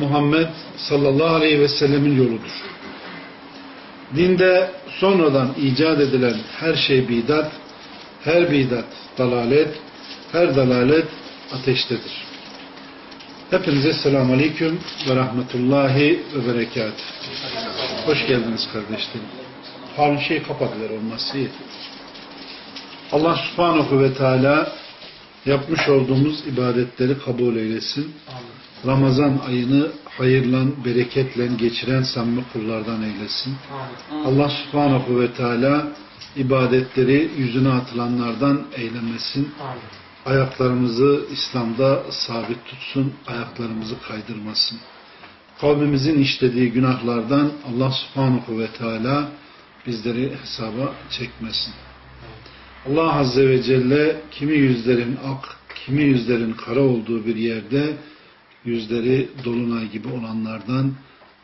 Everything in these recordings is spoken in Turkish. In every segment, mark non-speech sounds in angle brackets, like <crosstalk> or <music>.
Muhammed sallallahu aleyhi ve sellemin yoludur. Dinde sonradan icat edilen her şey bidat, her bidat dalalet, her dalalet ateştedir. Hepinize selamun aleyküm ve rahmetullahi ve berekat. Hoş geldiniz kardeşlerim. Harun şey kapadılar olması iyi. Allah subhanahu ve teala yapmış olduğumuz ibadetleri kabul eylesin. Ramazan ayını hayırla, bereketle geçiren samimi kullardan eylesin. Allah subhanahu ve teala ibadetleri yüzüne atılanlardan eylemesin. Ayaklarımızı İslam'da sabit tutsun, ayaklarımızı kaydırmasın. Kavmimizin işlediği günahlardan Allah subhanahu ve teala bizleri hesaba çekmesin. Allah Azze ve Celle kimi yüzlerin ak, kimi yüzlerin kara olduğu bir yerde yüzleri dolunay gibi olanlardan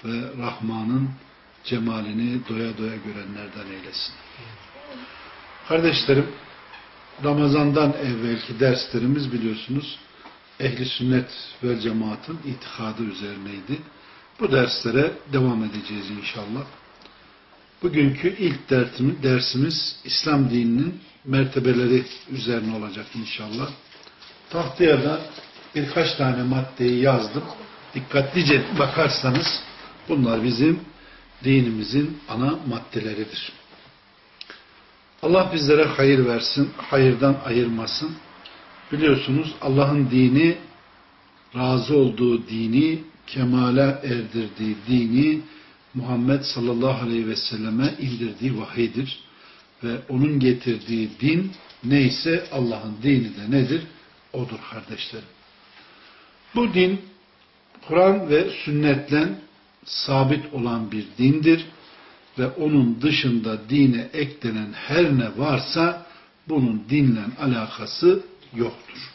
ve Rahman'ın cemalini doya doya görenlerden eylesin. Kardeşlerim, Ramazan'dan evvelki derslerimiz biliyorsunuz ehli sünnet ve cemaatin itikadı üzerineydi. Bu derslere devam edeceğiz inşallah. Bugünkü ilk dersimiz İslam dininin mertebeleri üzerine olacak inşallah. Tahtaya da birkaç tane maddeyi yazdım. Dikkatlice bakarsanız bunlar bizim dinimizin ana maddeleridir. Allah bizlere hayır versin, hayırdan ayırmasın. Biliyorsunuz Allah'ın dini, razı olduğu dini, kemale erdirdiği dini Muhammed sallallahu aleyhi ve selleme indirdiği vahiydir. Ve onun getirdiği din neyse Allah'ın dini de nedir? Odur kardeşlerim. Bu din Kur'an ve sünnetle sabit olan bir dindir ve onun dışında dine eklenen her ne varsa bunun dinle alakası yoktur.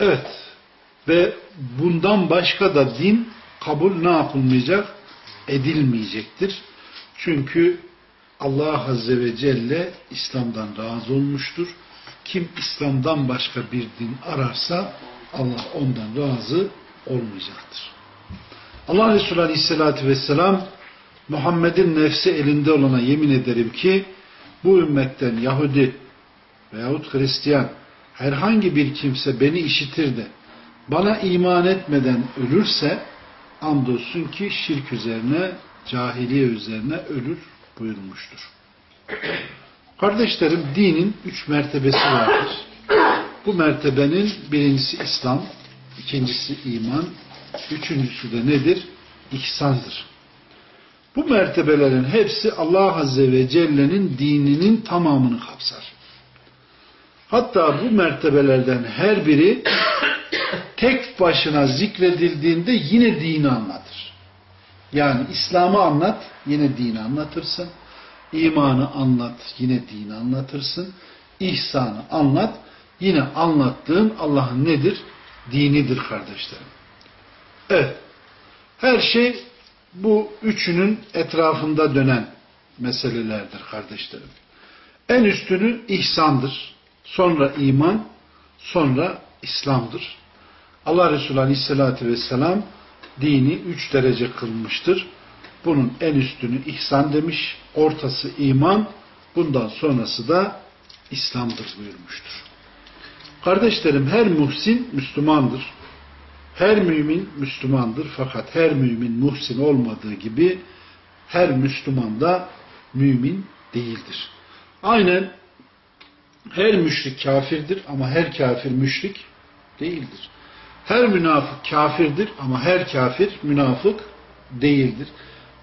Evet ve bundan başka da din kabul ne yapılmayacak? Edilmeyecektir. Çünkü Allah Azze ve Celle İslam'dan razı olmuştur. Kim İslam'dan başka bir din ararsa Allah ondan razı olmayacaktır. Allah Resulü Aleyhisselatü Vesselam Muhammed'in nefsi elinde olana yemin ederim ki bu ümmetten Yahudi veyahut Hristiyan herhangi bir kimse beni işitir de bana iman etmeden ölürse andolsun ki şirk üzerine, cahiliye üzerine ölür buyurmuştur. Kardeşlerim dinin üç mertebesi vardır. Bu mertebenin birincisi İslam, ikincisi iman, üçüncüsü de nedir? İhsandır. Bu mertebelerin hepsi Allah Azze ve Celle'nin dininin tamamını kapsar. Hatta bu mertebelerden her biri <coughs> tek başına zikredildiğinde yine dini anlatır. Yani İslam'ı anlat, yine dini anlatırsın. İmanı anlat, yine dini anlatırsın. İhsanı anlat, yine anlattığın Allah'ın nedir? Dinidir kardeşlerim. Evet. Her şey bu üçünün etrafında dönen meselelerdir kardeşlerim. En üstünü ihsandır. Sonra iman, sonra İslam'dır. Allah Resulü Aleyhisselatü Vesselam dini üç derece kılmıştır. Bunun en üstünü ihsan demiş, ortası iman, bundan sonrası da İslam'dır buyurmuştur. Kardeşlerim her muhsin Müslümandır. Her mümin Müslümandır fakat her mümin muhsin olmadığı gibi her Müslüman da mümin değildir. Aynen her müşrik kafirdir ama her kafir müşrik değildir. Her münafık kafirdir ama her kafir münafık değildir.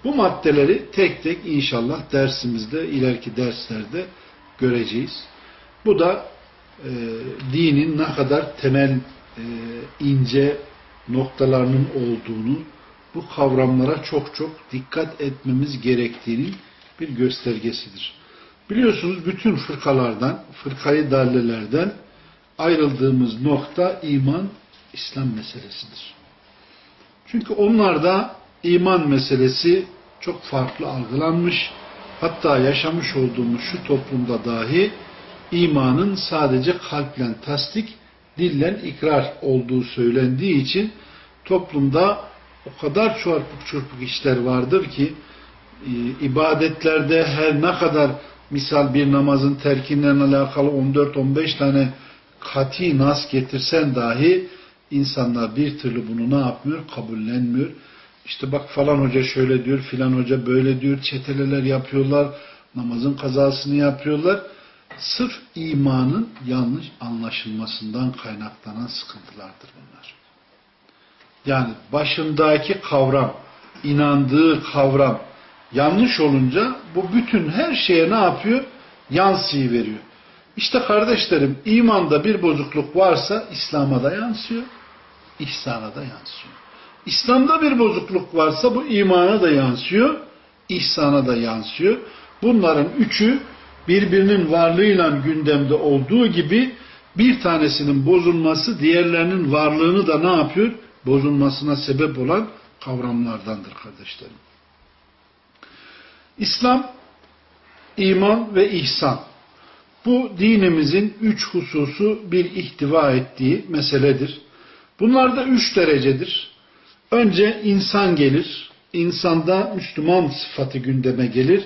Bu maddeleri tek tek inşallah dersimizde, ileriki derslerde göreceğiz. Bu da e, dinin ne kadar temel, e, ince noktalarının olduğunu bu kavramlara çok çok dikkat etmemiz gerektiğinin bir göstergesidir. Biliyorsunuz bütün fırkalardan, fırkayı dallelerden ayrıldığımız nokta iman, İslam meselesidir. Çünkü onlarda iman meselesi çok farklı algılanmış. Hatta yaşamış olduğumuz şu toplumda dahi imanın sadece kalple tasdik, dillen ikrar olduğu söylendiği için toplumda o kadar çarpık çırpık işler vardır ki e, ibadetlerde her ne kadar misal bir namazın terkinden alakalı 14-15 tane kati nas getirsen dahi insanlar bir türlü bunu ne yapmıyor? Kabullenmiyor. İşte bak falan hoca şöyle diyor, filan hoca böyle diyor, çeteleler yapıyorlar, namazın kazasını yapıyorlar. Sırf imanın yanlış anlaşılmasından kaynaklanan sıkıntılardır bunlar. Yani başındaki kavram, inandığı kavram yanlış olunca bu bütün her şeye ne yapıyor? Yansıyı veriyor. İşte kardeşlerim imanda bir bozukluk varsa İslam'a da yansıyor, ihsana da yansıyor. İslam'da bir bozukluk varsa bu imana da yansıyor, ihsana da yansıyor. Bunların üçü birbirinin varlığıyla gündemde olduğu gibi bir tanesinin bozulması diğerlerinin varlığını da ne yapıyor? Bozulmasına sebep olan kavramlardandır kardeşlerim. İslam, iman ve ihsan. Bu dinimizin üç hususu bir ihtiva ettiği meseledir. Bunlar da üç derecedir. Önce insan gelir. İnsanda Müslüman sıfatı gündeme gelir.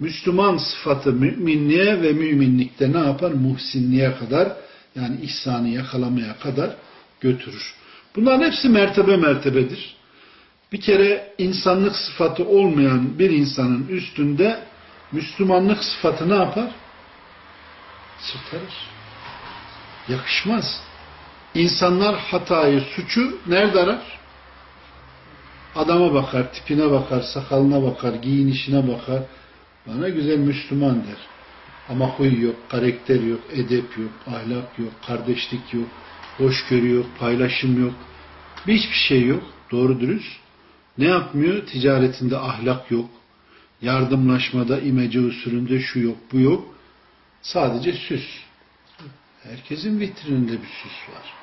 Müslüman sıfatı müminliğe ve müminlikte ne yapar? Muhsinliğe kadar yani ihsanı yakalamaya kadar götürür. Bunların hepsi mertebe mertebedir. Bir kere insanlık sıfatı olmayan bir insanın üstünde Müslümanlık sıfatı ne yapar? Sırtarır. Yakışmaz. İnsanlar hatayı, suçu nerede arar? Adama bakar, tipine bakar, sakalına bakar, giyinişine bakar. Bana güzel Müslüman der. Ama huy yok, karakter yok, edep yok, ahlak yok, kardeşlik yok, hoşgörü yok, paylaşım yok. Hiçbir şey yok. Doğru dürüst. Ne yapmıyor? Ticaretinde ahlak yok. Yardımlaşmada, imece usulünde şu yok, bu yok. Sadece süs. Herkesin vitrininde bir süs var.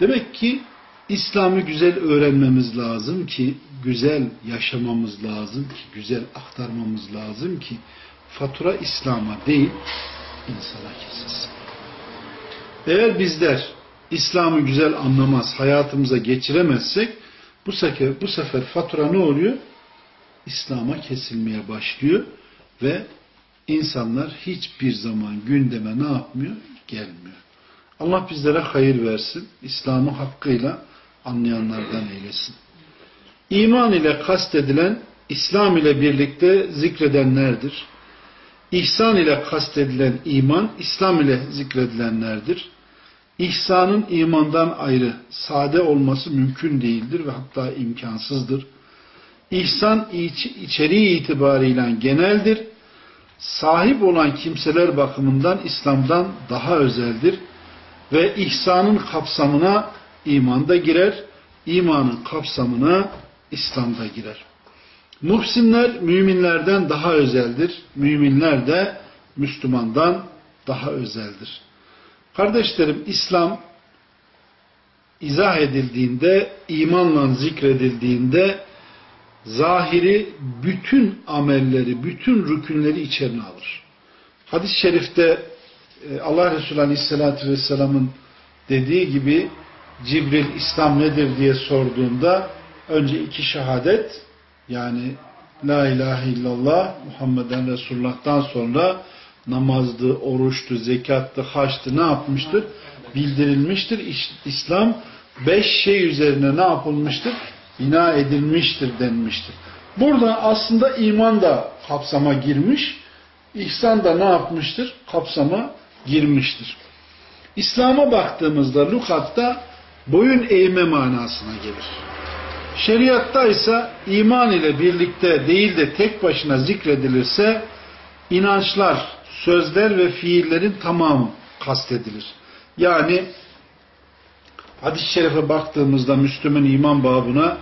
Demek ki İslam'ı güzel öğrenmemiz lazım ki, güzel yaşamamız lazım ki, güzel aktarmamız lazım ki, fatura İslam'a değil, insana kesilsin. Eğer bizler İslam'ı güzel anlamaz, hayatımıza geçiremezsek, bu sefer, bu sefer fatura ne oluyor? İslam'a kesilmeye başlıyor ve insanlar hiçbir zaman gündeme ne yapmıyor? Gelmiyor. Allah bizlere hayır versin. İslam'ı hakkıyla anlayanlardan eylesin. İman ile kastedilen İslam ile birlikte zikredenlerdir. İhsan ile kastedilen iman İslam ile zikredilenlerdir. İhsanın imandan ayrı, sade olması mümkün değildir ve hatta imkansızdır. İhsan iç, içeriği itibarıyla geneldir. Sahip olan kimseler bakımından İslam'dan daha özeldir. Ve ihsanın kapsamına iman da girer, imanın kapsamına İslam da girer. Muhsinler müminlerden daha özeldir. Müminler de Müslümandan daha özeldir. Kardeşlerim İslam izah edildiğinde, imanla zikredildiğinde zahiri bütün amelleri, bütün rükünleri içerine alır. Hadis-i şerifte e, Allah Resulü Aleyhisselatü Vesselam'ın dediği gibi Cibril İslam nedir diye sorduğunda önce iki şehadet yani La ilahe illallah Muhammeden Resulullah'tan sonra namazdı, oruçtu, zekattı, haçtı ne yapmıştır? Bildirilmiştir. İslam beş şey üzerine ne yapılmıştır? Bina edilmiştir denmiştir. Burada aslında iman da kapsama girmiş, ihsan da ne yapmıştır? Kapsama girmiştir. İslam'a baktığımızda lukatta boyun eğme manasına gelir. Şeriatta ise iman ile birlikte değil de tek başına zikredilirse inançlar, sözler ve fiillerin tamamı kastedilir. Yani hadis-i şerife baktığımızda Müslüm'ün iman babına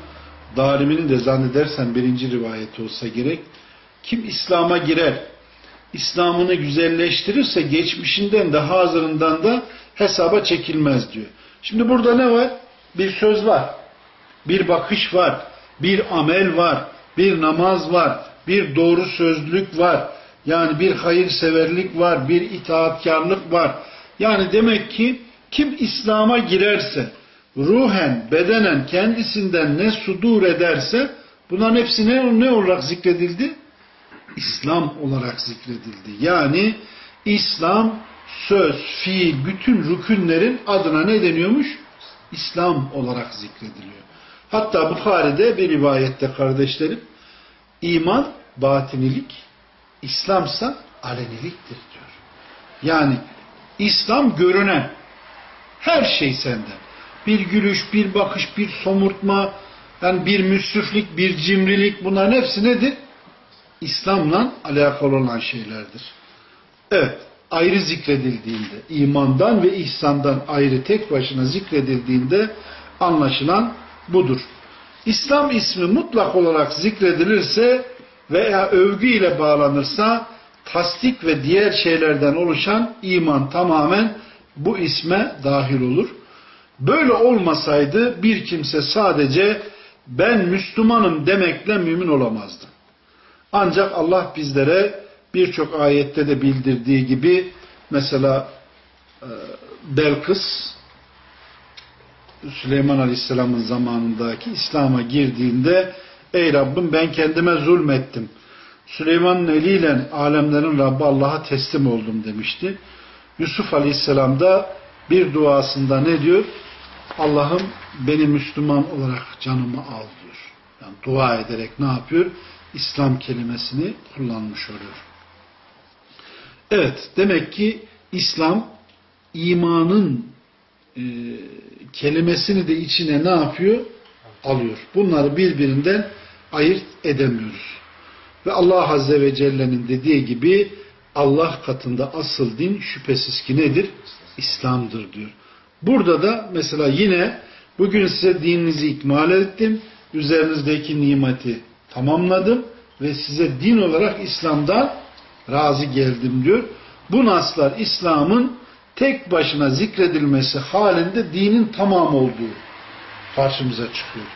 Dariminin de zannedersen birinci rivayeti olsa gerek. Kim İslam'a girer, İslam'ını güzelleştirirse geçmişinden de hazırından da hesaba çekilmez diyor. Şimdi burada ne var? Bir söz var, bir bakış var, bir amel var, bir namaz var, bir doğru sözlülük var. Yani bir hayırseverlik var, bir itaatkarlık var. Yani demek ki kim İslam'a girerse, ruhen, bedenen kendisinden ne sudur ederse bunların hepsi ne, ne olarak zikredildi? İslam olarak zikredildi. Yani İslam söz, fiil, bütün rükünlerin adına ne deniyormuş? İslam olarak zikrediliyor. Hatta Bukhari'de bir rivayette kardeşlerim iman batinilik, İslamsa aleniliktir diyor. Yani İslam görünen her şey senden. Bir gülüş, bir bakış, bir somurtma, yani bir müsriflik, bir cimrilik bunların hepsi nedir? İslam'la alakalı olan şeylerdir. Evet, ayrı zikredildiğinde, imandan ve ihsandan ayrı tek başına zikredildiğinde anlaşılan budur. İslam ismi mutlak olarak zikredilirse veya övgü ile bağlanırsa tasdik ve diğer şeylerden oluşan iman tamamen bu isme dahil olur. Böyle olmasaydı bir kimse sadece ben Müslümanım demekle mümin olamazdı. Ancak Allah bizlere birçok ayette de bildirdiği gibi mesela e, Belkıs Süleyman Aleyhisselam'ın zamanındaki İslam'a girdiğinde ey Rabbim ben kendime zulmettim. Süleyman'ın eliyle alemlerin Rabbi Allah'a teslim oldum demişti. Yusuf Aleyhisselam da bir duasında ne diyor? Allah'ım beni Müslüman olarak canımı al diyor. Yani dua ederek ne yapıyor? İslam kelimesini kullanmış oluyor. Evet, demek ki İslam imanın e, kelimesini de içine ne yapıyor? Alıyor. Bunları birbirinden ayırt edemiyoruz. Ve Allah Azze ve Celle'nin dediği gibi Allah katında asıl din şüphesiz ki nedir? İslam'dır diyor. Burada da mesela yine bugün size dininizi ikmal ettim. Üzerinizdeki nimeti tamamladım ve size din olarak İslam'dan razı geldim diyor. Bu naslar İslam'ın tek başına zikredilmesi halinde dinin tamam olduğu karşımıza çıkıyor.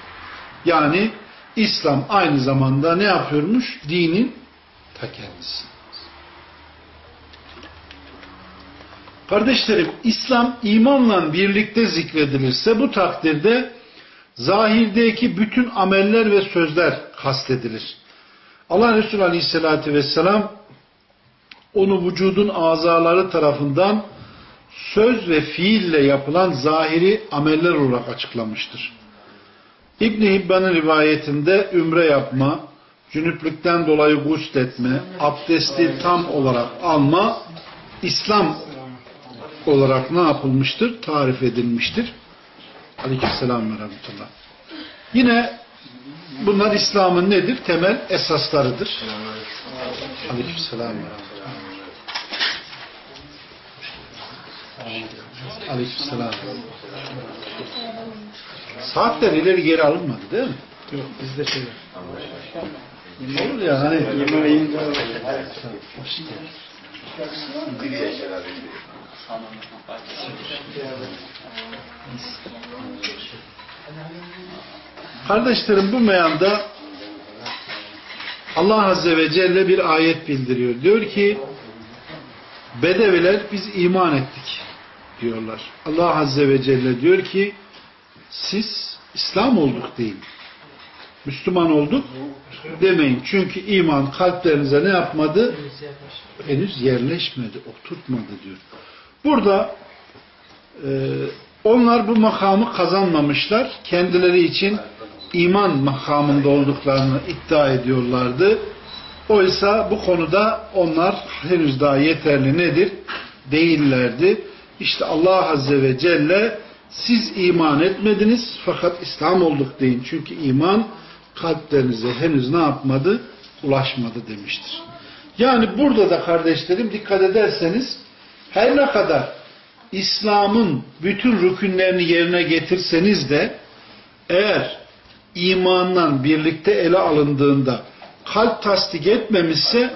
Yani İslam aynı zamanda ne yapıyormuş? Dinin ta kendisi. Kardeşlerim, İslam imanla birlikte zikredilirse bu takdirde zahirdeki bütün ameller ve sözler kastedilir. Allah Resulü Aleyhisselatü Vesselam onu vücudun azaları tarafından söz ve fiille yapılan zahiri ameller olarak açıklamıştır. İbn-i Hibban'ın rivayetinde ümre yapma, cünüplükten dolayı gusletme, abdesti tam olarak alma, İslam olarak ne yapılmıştır? Tarif edilmiştir. Aleykümselam ve rahmetullah. Yine bunlar İslam'ın nedir? Temel esaslarıdır. Aleykümselam ve rahmetullah. Aleykümselam. Saatler ileri geri alınmadı değil mi? Yok bizde şey yok. Olur ya hani. Yemeğin Kardeşlerim bu meyanda Allah Azze ve Celle bir ayet bildiriyor. Diyor ki Bedeviler biz iman ettik diyorlar. Allah Azze ve Celle diyor ki siz İslam olduk deyin. Müslüman olduk demeyin. Çünkü iman kalplerinize ne yapmadı? Henüz yerleşmedi, oturtmadı diyor. Burada e, onlar bu makamı kazanmamışlar. Kendileri için iman makamında olduklarını iddia ediyorlardı. Oysa bu konuda onlar henüz daha yeterli nedir? Değillerdi. İşte Allah Azze ve Celle siz iman etmediniz fakat İslam olduk deyin. Çünkü iman kalplerinize henüz ne yapmadı? Ulaşmadı demiştir. Yani burada da kardeşlerim dikkat ederseniz her ne kadar İslam'ın bütün rükünlerini yerine getirseniz de eğer imanla birlikte ele alındığında kalp tasdik etmemişse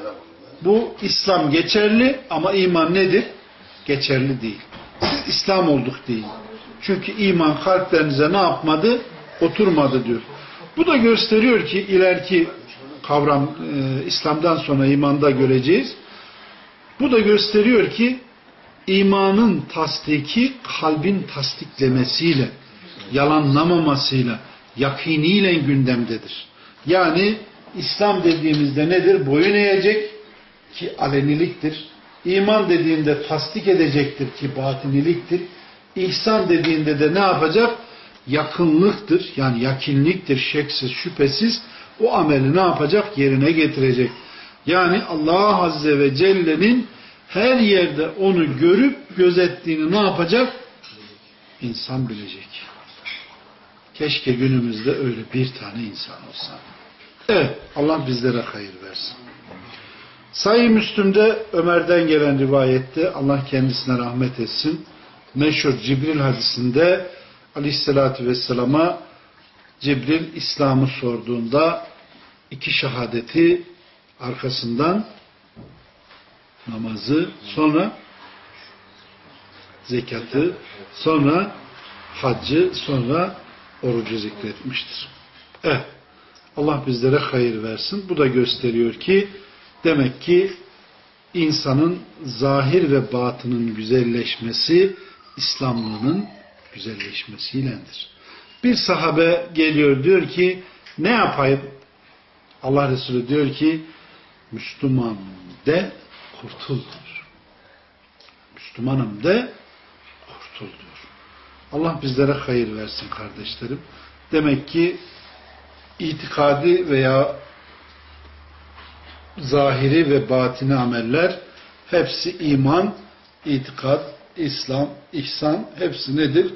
bu İslam geçerli ama iman nedir? Geçerli değil. Siz İslam olduk değil. Çünkü iman kalplerinize ne yapmadı? Oturmadı diyor. Bu da gösteriyor ki ileriki kavram e, İslam'dan sonra imanda göreceğiz. Bu da gösteriyor ki imanın tasdiki kalbin tasdiklemesiyle, yalanlamamasıyla, yakiniyle gündemdedir. Yani İslam dediğimizde nedir? Boyun eğecek ki aleniliktir. İman dediğinde tasdik edecektir ki batiniliktir. İhsan dediğinde de ne yapacak? Yakınlıktır. Yani yakinliktir. Şeksiz, şüphesiz o ameli ne yapacak? Yerine getirecek. Yani Allah Azze ve Celle'nin her yerde onu görüp gözettiğini ne yapacak? İnsan bilecek. Keşke günümüzde öyle bir tane insan olsa. Evet, Allah bizlere hayır versin. Sayı Müslüm'de Ömer'den gelen rivayette Allah kendisine rahmet etsin. Meşhur Cibril hadisinde Aleyhisselatü Vesselam'a Cibril İslam'ı sorduğunda iki şehadeti arkasından namazı, sonra zekatı, sonra haccı, sonra orucu zikretmiştir. Evet. Allah bizlere hayır versin. Bu da gösteriyor ki demek ki insanın zahir ve batının güzelleşmesi İslamlığının güzelleşmesiyledir. Bir sahabe geliyor diyor ki ne yapayım? Allah Resulü diyor ki Müslüman de kurtul diyor. Müslümanım de kurtul diyor. Allah bizlere hayır versin kardeşlerim. Demek ki itikadi veya zahiri ve batini ameller hepsi iman, itikat, İslam, ihsan hepsi nedir?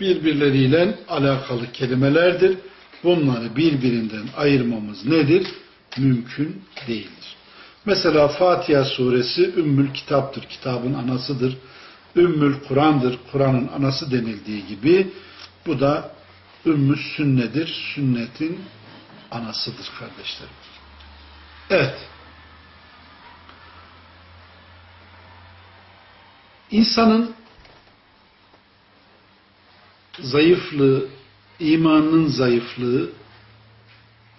Birbirleriyle alakalı kelimelerdir. Bunları birbirinden ayırmamız nedir? Mümkün değildir. Mesela Fatiha suresi Ümmül Kitap'tır. Kitabın anasıdır. Ümmül Kur'an'dır. Kur'an'ın anası denildiği gibi bu da Ümmü Sünnedir. Sünnetin anasıdır kardeşlerim. Evet. İnsanın zayıflığı, imanının zayıflığı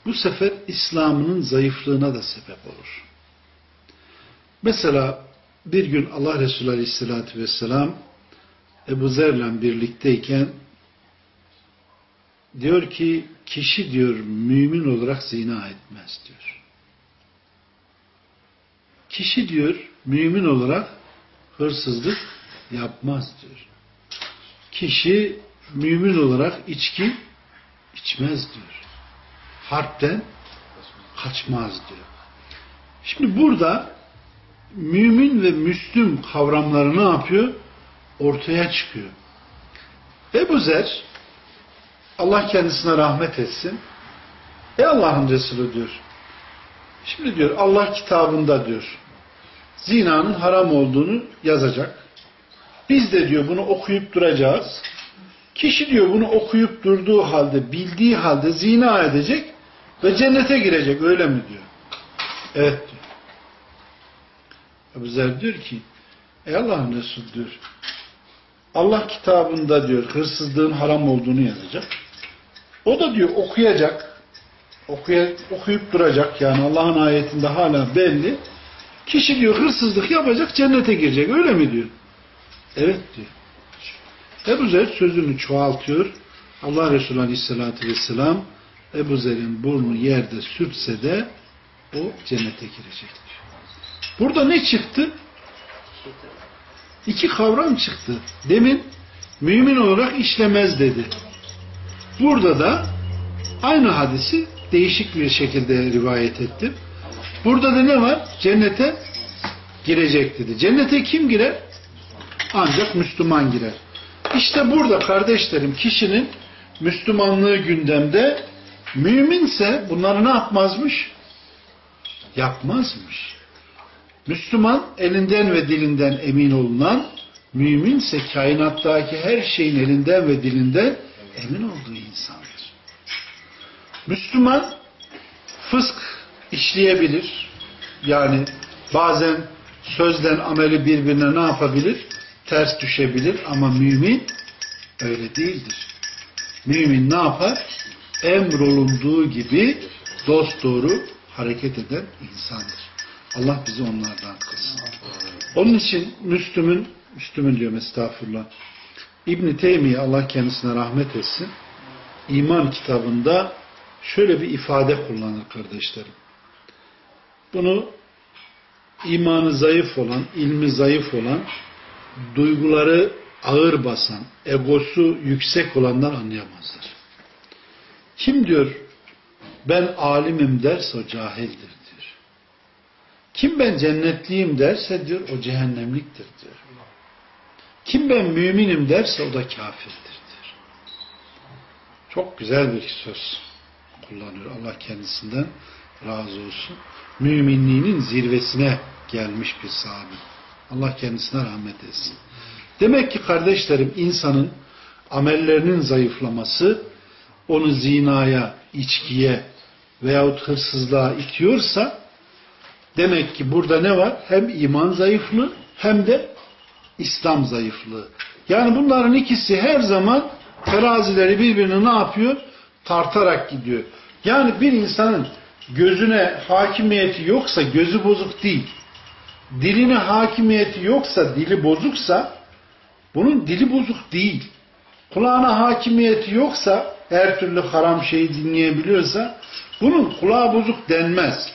bu sefer İslam'ının zayıflığına da sebep olur. Mesela bir gün Allah Resulü Aleyhisselatü Vesselam Ebu Zer'le birlikteyken diyor ki kişi diyor mümin olarak zina etmez diyor. Kişi diyor mümin olarak hırsızlık yapmaz diyor. Kişi mümin olarak içki içmez diyor. Harpten kaçmaz diyor. Şimdi burada mümin ve müslüm kavramları ne yapıyor? Ortaya çıkıyor. Ebu Zer Allah kendisine rahmet etsin. E Allah'ın Resulü diyor. Şimdi diyor Allah kitabında diyor zinanın haram olduğunu yazacak. Biz de diyor bunu okuyup duracağız. Kişi diyor bunu okuyup durduğu halde, bildiği halde zina edecek ve cennete girecek. Öyle mi diyor? Evet diyor. Ebu Zer diyor ki Ey Allah'ın Resulü diyor Allah kitabında diyor hırsızlığın haram olduğunu yazacak. O da diyor okuyacak. Okuya, okuyup duracak. Yani Allah'ın ayetinde hala belli. Kişi diyor hırsızlık yapacak cennete girecek. Öyle mi diyor? Evet diyor. Ebu Zer sözünü çoğaltıyor. Allah Resulü Aleyhisselatü Vesselam Ebu Zer'in burnu yerde sürtse de o cennete girecek diyor. Burada ne çıktı? İki kavram çıktı. Demin mümin olarak işlemez dedi. Burada da aynı hadisi değişik bir şekilde rivayet ettim. Burada da ne var? Cennete girecek dedi. Cennete kim girer? Ancak Müslüman girer. İşte burada kardeşlerim kişinin Müslümanlığı gündemde müminse bunları ne yapmazmış? Yapmazmış. Müslüman elinden ve dilinden emin olunan, müminse kainattaki her şeyin elinden ve dilinden emin olduğu insandır. Müslüman fısk işleyebilir. Yani bazen sözden ameli birbirine ne yapabilir? Ters düşebilir ama mümin öyle değildir. Mümin ne yapar? Emrolunduğu gibi dost doğru hareket eden insandır. Allah bizi onlardan kılsın. Onun için Müslüm'ün, Müslüm'ün diyorum estağfurullah, İbn-i Teymiye Allah kendisine rahmet etsin, iman kitabında şöyle bir ifade kullanır kardeşlerim. Bunu imanı zayıf olan, ilmi zayıf olan, duyguları ağır basan, egosu yüksek olanlar anlayamazlar. Kim diyor ben alimim derse o cahildir diyor. Kim ben cennetliyim derse diyor o cehennemliktir diyor. Kim ben müminim derse o da kafirdir diyor. Çok güzel bir söz kullanıyor. Allah kendisinden razı olsun. Müminliğinin zirvesine gelmiş bir sahabe. Allah kendisine rahmet etsin. Demek ki kardeşlerim insanın amellerinin zayıflaması onu zinaya, içkiye veyahut hırsızlığa itiyorsa demek ki burada ne var? Hem iman zayıflığı hem de İslam zayıflığı. Yani bunların ikisi her zaman terazileri birbirini ne yapıyor? Tartarak gidiyor. Yani bir insanın gözüne hakimiyeti yoksa gözü bozuk değil. Diline hakimiyeti yoksa dili bozuksa bunun dili bozuk değil. Kulağına hakimiyeti yoksa her türlü haram şeyi dinleyebiliyorsa bunun kulağı bozuk denmez.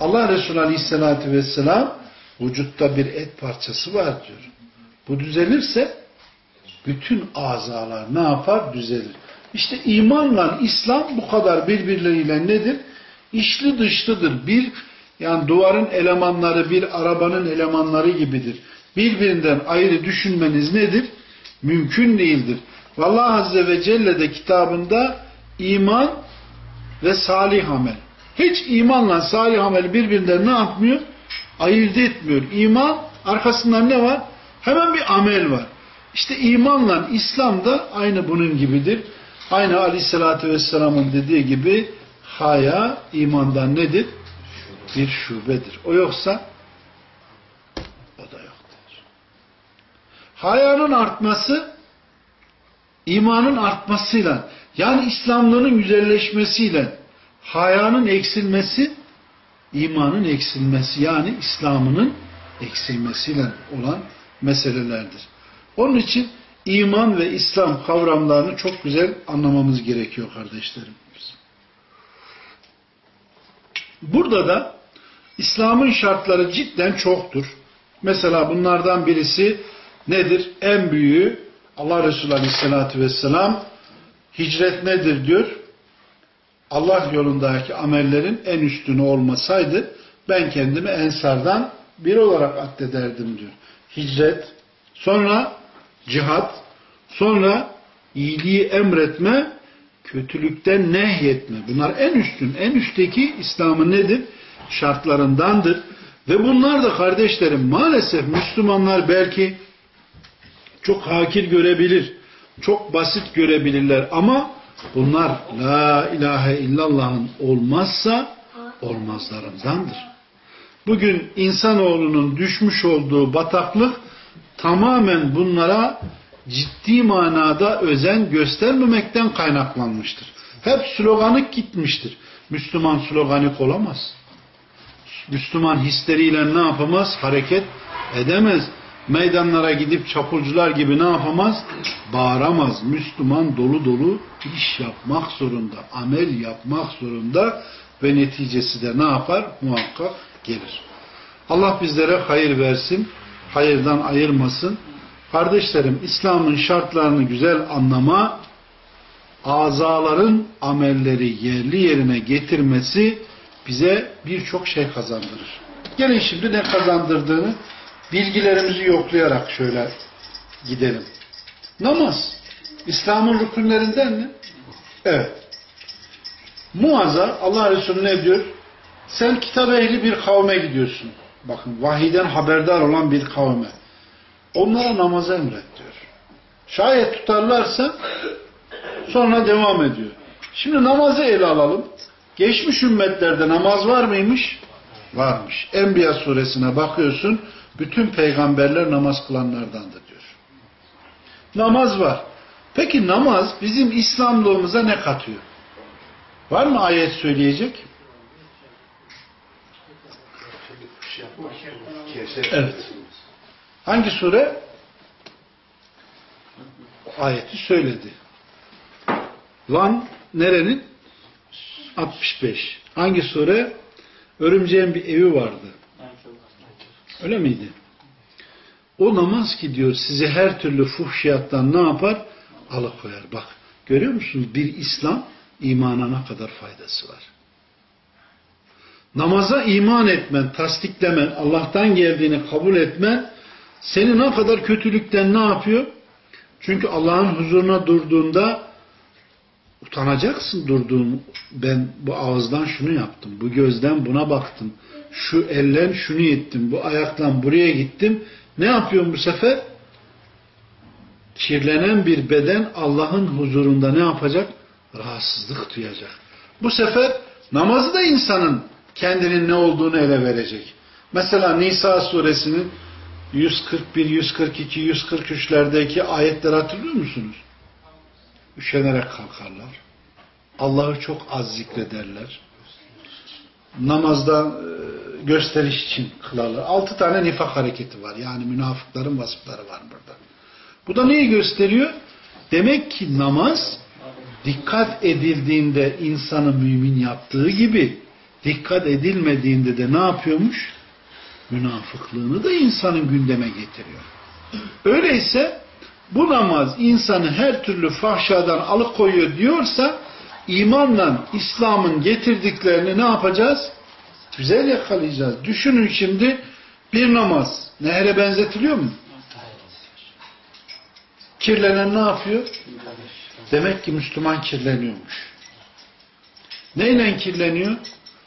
Allah Resulü Aleyhisselatü Vesselam vücutta bir et parçası var diyor. Bu düzelirse bütün azalar ne yapar? Düzelir. İşte imanla İslam bu kadar birbirleriyle nedir? İçli dışlıdır. Bir yani duvarın elemanları bir arabanın elemanları gibidir. Birbirinden ayrı düşünmeniz nedir? Mümkün değildir. Vallahi Azze ve Celle de kitabında iman ve salih amel. Hiç imanla salih amel birbirinden ne yapmıyor? Ayırt etmiyor. İman arkasından ne var? Hemen bir amel var. İşte imanla İslam da aynı bunun gibidir. Aynı Aleyhisselatü Vesselam'ın dediği gibi haya imandan nedir? Bir şubedir. O yoksa o da yoktur. Hayanın artması imanın artmasıyla yani İslamlığının güzelleşmesiyle hayanın eksilmesi imanın eksilmesi yani İslam'ının eksilmesiyle olan meselelerdir. Onun için iman ve İslam kavramlarını çok güzel anlamamız gerekiyor kardeşlerim. Burada da İslam'ın şartları cidden çoktur. Mesela bunlardan birisi nedir? En büyüğü Allah Resulü Aleyhisselatü Vesselam hicret nedir diyor. Allah yolundaki amellerin en üstünü olmasaydı ben kendimi ensardan bir olarak addederdim diyor. Hicret, sonra cihat, sonra iyiliği emretme, kötülükten nehyetme. Bunlar en üstün, en üstteki İslam'ın nedir? Şartlarındandır. Ve bunlar da kardeşlerim maalesef Müslümanlar belki çok hakir görebilir, çok basit görebilirler ama bunlar La ilahe illallah'ın olmazsa olmazlarındandır. Bugün insanoğlunun düşmüş olduğu bataklık tamamen bunlara ciddi manada özen göstermemekten kaynaklanmıştır. Hep sloganık gitmiştir. Müslüman sloganik olamaz. Müslüman hisleriyle ne yapamaz? Hareket edemez. Meydanlara gidip çapulcular gibi ne yapamaz? Bağıramaz. Müslüman dolu dolu iş yapmak zorunda. Amel yapmak zorunda ve neticesi de ne yapar? Muhakkak gelir. Allah bizlere hayır versin. Hayırdan ayırmasın. Kardeşlerim İslam'ın şartlarını güzel anlama azaların amelleri yerli yerine getirmesi bize birçok şey kazandırır. Gelin şimdi ne kazandırdığını bilgilerimizi yoklayarak şöyle gidelim. Namaz. İslam'ın rükünlerinden mi? Evet. Muaz'a Allah Resulü ne diyor? Sen kitap ehli bir kavme gidiyorsun. Bakın vahiden haberdar olan bir kavme. Onlara namazı emret diyor. Şayet tutarlarsa sonra devam ediyor. Şimdi namazı ele alalım. Geçmiş ümmetlerde namaz var mıymış? Varmış. Enbiya suresine bakıyorsun. Bütün peygamberler namaz kılanlardandır diyor. Namaz var. Peki namaz bizim İslamlığımıza ne katıyor? Var mı ayet söyleyecek? Evet. Hangi sure? Ayeti söyledi. Lan nerenin? 65. Hangi sure? Örümceğin bir evi vardı. Öyle miydi? O namaz ki diyor sizi her türlü fuhşiyattan ne yapar? Alıkoyar. Bak görüyor musunuz? Bir İslam imana ne kadar faydası var. Namaza iman etmen, tasdiklemen, Allah'tan geldiğini kabul etmen seni ne kadar kötülükten ne yapıyor? Çünkü Allah'ın huzuruna durduğunda utanacaksın durduğun ben bu ağızdan şunu yaptım, bu gözden buna baktım, şu ellen şunu ettim, bu ayaktan buraya gittim. Ne yapıyorum bu sefer? Kirlenen bir beden Allah'ın huzurunda ne yapacak? Rahatsızlık duyacak. Bu sefer namazı da insanın kendinin ne olduğunu ele verecek. Mesela Nisa suresinin 141, 142, 143'lerdeki ayetleri hatırlıyor musunuz? Üşenerek kalkarlar. Allah'ı çok az zikrederler. Namazda e, gösteriş için kılarlar. Altı tane nifak hareketi var. Yani münafıkların vasıfları var burada. Bu da neyi gösteriyor? Demek ki namaz dikkat edildiğinde insanı mümin yaptığı gibi dikkat edilmediğinde de ne yapıyormuş? Münafıklığını da insanın gündeme getiriyor. Öyleyse bu namaz insanı her türlü fahşadan alıkoyuyor diyorsa imanla İslam'ın getirdiklerini ne yapacağız? Güzel yakalayacağız. Düşünün şimdi bir namaz nehre benzetiliyor mu? Kirlenen ne yapıyor? Demek ki Müslüman kirleniyormuş. Neyle kirleniyor?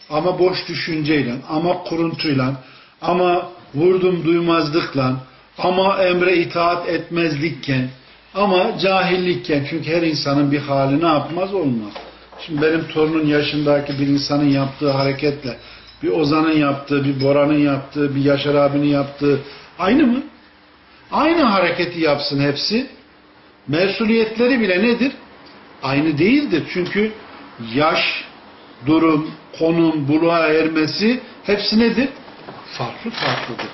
Ama boş düşünceyle, ama kuruntuyla, ama vurdum duymazlıkla, ama emre itaat etmezlikken, ama cahillikken, çünkü her insanın bir hali ne yapmaz olmaz. Şimdi benim torunun yaşındaki bir insanın yaptığı hareketle, bir Ozan'ın yaptığı, bir Bora'nın yaptığı, bir Yaşar abinin yaptığı aynı mı? Aynı hareketi yapsın hepsi. Mesuliyetleri bile nedir? Aynı değildir. Çünkü yaş, durum, konum, buluğa ermesi hepsi nedir? Farklı farklıdır.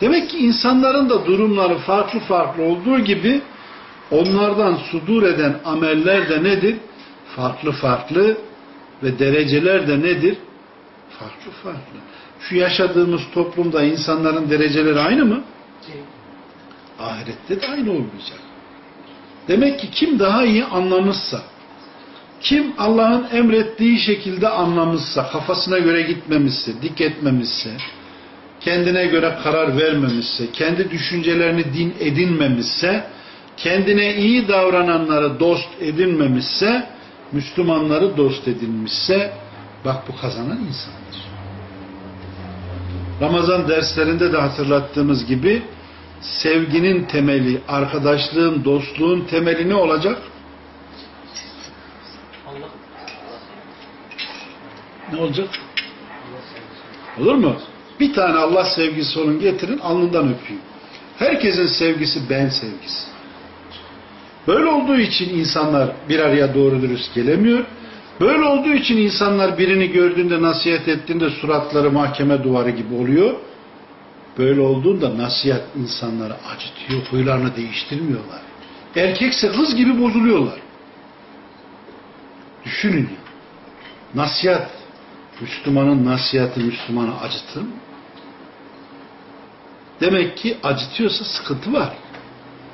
Demek ki insanların da durumları farklı farklı olduğu gibi onlardan sudur eden ameller de nedir? Farklı farklı ve dereceler de nedir? Farklı farklı. Şu yaşadığımız toplumda insanların dereceleri aynı mı? Ahirette de aynı olmayacak. Demek ki kim daha iyi anlamışsa, kim Allah'ın emrettiği şekilde anlamışsa, kafasına göre gitmemişse, dik etmemişse, kendine göre karar vermemişse, kendi düşüncelerini din edinmemişse, kendine iyi davrananları dost edinmemişse, Müslümanları dost edinmişse, bak bu kazanan insandır. Ramazan derslerinde de hatırlattığımız gibi, sevginin temeli, arkadaşlığın, dostluğun temeli ne olacak? Ne olacak? Olur mu? Bir tane Allah sevgisi olun getirin alnından öpeyim. Herkesin sevgisi ben sevgisi. Böyle olduğu için insanlar bir araya doğru dürüst gelemiyor. Böyle olduğu için insanlar birini gördüğünde nasihat ettiğinde suratları mahkeme duvarı gibi oluyor. Böyle olduğunda nasihat insanları acıtıyor, huylarını değiştirmiyorlar. Erkekse kız gibi bozuluyorlar. Düşünün ya. Nasihat, Müslümanın nasihatı Müslümanı acıtır mı? Demek ki acıtıyorsa sıkıntı var.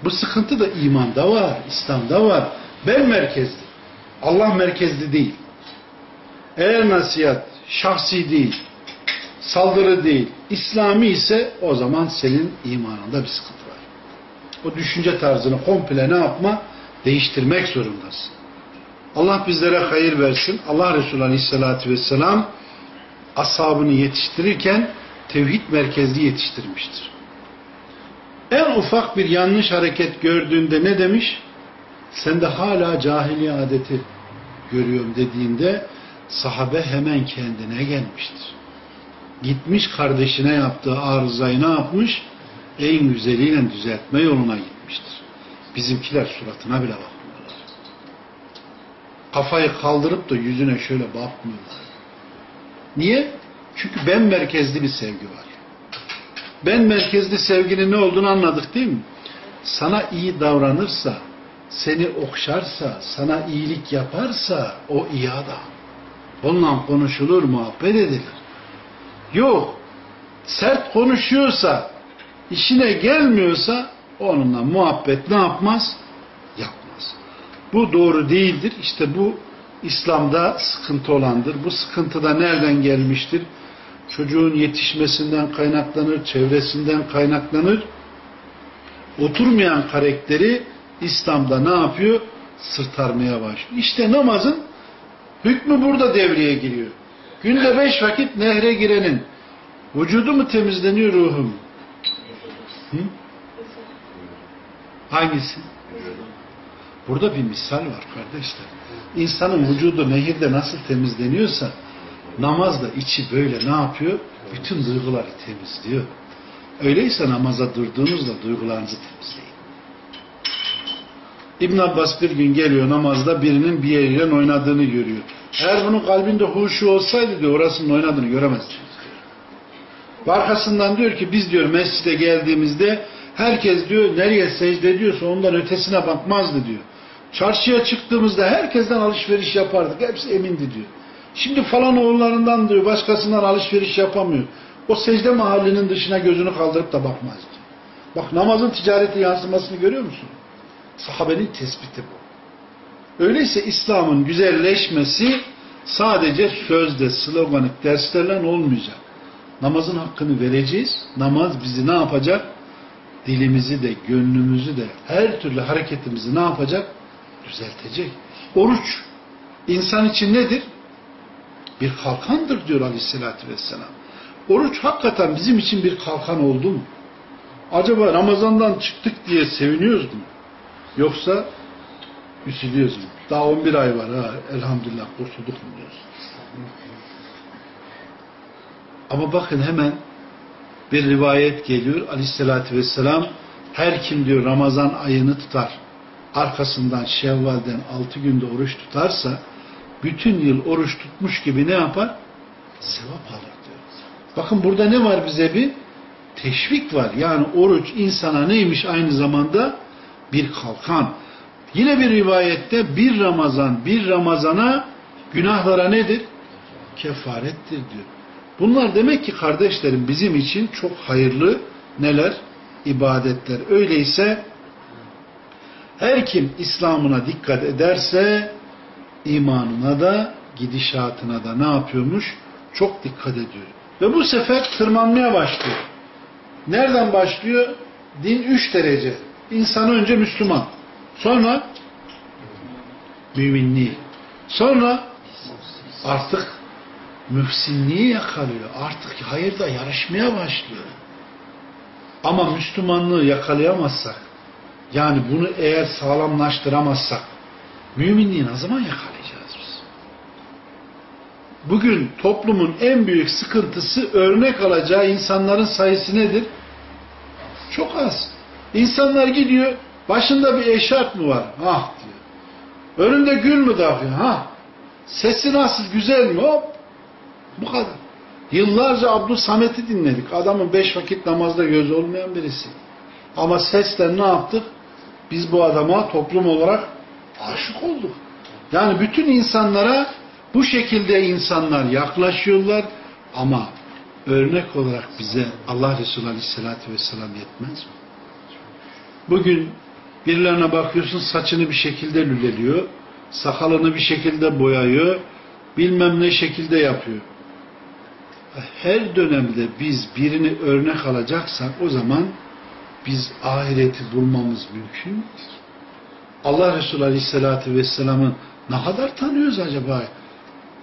Bu sıkıntı da imanda var, İslam'da var. Ben merkezli. Allah merkezli değil. Eğer nasihat şahsi değil, saldırı değil, İslami ise o zaman senin imanında bir sıkıntı var. O düşünce tarzını komple ne yapma? Değiştirmek zorundasın. Allah bizlere hayır versin. Allah Resulü Aleyhisselatü Vesselam ashabını yetiştirirken tevhid merkezli yetiştirmiştir. En ufak bir yanlış hareket gördüğünde ne demiş? Sende hala cahiliye adeti görüyorum dediğinde sahabe hemen kendine gelmiştir. Gitmiş kardeşine yaptığı arızayı ne yapmış? En güzeliyle düzeltme yoluna gitmiştir. Bizimkiler suratına bile bakmıyorlar. Kafayı kaldırıp da yüzüne şöyle bakmıyorlar. Niye? Çünkü ben merkezli bir sevgi var. Ben merkezli sevginin ne olduğunu anladık değil mi? Sana iyi davranırsa, seni okşarsa, sana iyilik yaparsa o iyi adam. Onunla konuşulur, muhabbet edilir. Yok, sert konuşuyorsa, işine gelmiyorsa onunla muhabbet ne yapmaz? Yapmaz. Bu doğru değildir. İşte bu İslam'da sıkıntı olandır. Bu sıkıntı da nereden gelmiştir? Çocuğun yetişmesinden kaynaklanır, çevresinden kaynaklanır. Oturmayan karakteri İslam'da ne yapıyor? Sırtarmaya başlıyor. İşte namazın hükmü burada devreye giriyor. Günde beş vakit nehre girenin vücudu mu temizleniyor ruhu mu? Hı? Hangisi? Burada bir misal var kardeşler. İnsanın vücudu nehirde nasıl temizleniyorsa namazda içi böyle ne yapıyor? Bütün duyguları temizliyor. Öyleyse namaza durduğunuzda duygularınızı temizleyin. İbn Abbas bir gün geliyor namazda birinin bir yeriyle oynadığını görüyor. Eğer bunun kalbinde huşu olsaydı diyor orasının oynadığını göremezdi. Arkasından diyor ki biz diyor mescide geldiğimizde herkes diyor nereye secde ediyorsa ondan ötesine bakmazdı diyor. Çarşıya çıktığımızda herkesten alışveriş yapardık. Hepsi emindi diyor. Şimdi falan oğullarından diyor başkasından alışveriş yapamıyor. O secde mahallinin dışına gözünü kaldırıp da bakmaz diyor. Bak namazın ticareti yansımasını görüyor musun? Sahabenin tespiti bu. Öyleyse İslam'ın güzelleşmesi sadece sözde, sloganik derslerle olmayacak. Namazın hakkını vereceğiz. Namaz bizi ne yapacak? Dilimizi de, gönlümüzü de, her türlü hareketimizi ne yapacak? Düzeltecek. Oruç, insan için nedir? Bir kalkandır diyor aleyhissalatü vesselam. Oruç hakikaten bizim için bir kalkan oldu mu? Acaba Ramazan'dan çıktık diye seviniyoruz mu? Yoksa üzülüyoruz mu? Daha 11 ay var ha elhamdülillah kurtulduk mu diyoruz. Ama bakın hemen bir rivayet geliyor aleyhissalatü vesselam her kim diyor Ramazan ayını tutar arkasından Şevval'den 6 günde oruç tutarsa bütün yıl oruç tutmuş gibi ne yapar? Sevap alır diyor. Bakın burada ne var bize bir? Teşvik var. Yani oruç insana neymiş aynı zamanda? Bir kalkan. Yine bir rivayette bir Ramazan bir Ramazana günahlara nedir? Kefarettir diyor. Bunlar demek ki kardeşlerim bizim için çok hayırlı neler? ibadetler. Öyleyse her kim İslam'ına dikkat ederse imanına da gidişatına da ne yapıyormuş? Çok dikkat ediyor. Ve bu sefer tırmanmaya başlıyor. Nereden başlıyor? Din üç derece. İnsan önce Müslüman. Sonra müminliği. Sonra artık mühsinliği yakalıyor. Artık hayırda yarışmaya başlıyor. Ama Müslümanlığı yakalayamazsak, yani bunu eğer sağlamlaştıramazsak, müminliği ne zaman yakalayacağız biz? Bugün toplumun en büyük sıkıntısı örnek alacağı insanların sayısı nedir? Çok az. İnsanlar gidiyor, başında bir eşarp mı var? Ah diyor. Önünde gül mü dağıyor? Ha. Sesi nasıl, güzel mi? Hop. Bu kadar. Yıllarca Abdül Samet'i dinledik. Adamın beş vakit namazda göz olmayan birisi. Ama sesle ne yaptık? Biz bu adama toplum olarak aşık olduk. Yani bütün insanlara bu şekilde insanlar yaklaşıyorlar ama örnek olarak bize Allah Resulü Aleyhisselatü Vesselam yetmez mi? Bugün birilerine bakıyorsun saçını bir şekilde lüleliyor, sakalını bir şekilde boyayıyor, bilmem ne şekilde yapıyor her dönemde biz birini örnek alacaksak o zaman biz ahireti bulmamız mümkün müdür? Allah Resulü Aleyhisselatü Vesselam'ı ne kadar tanıyoruz acaba?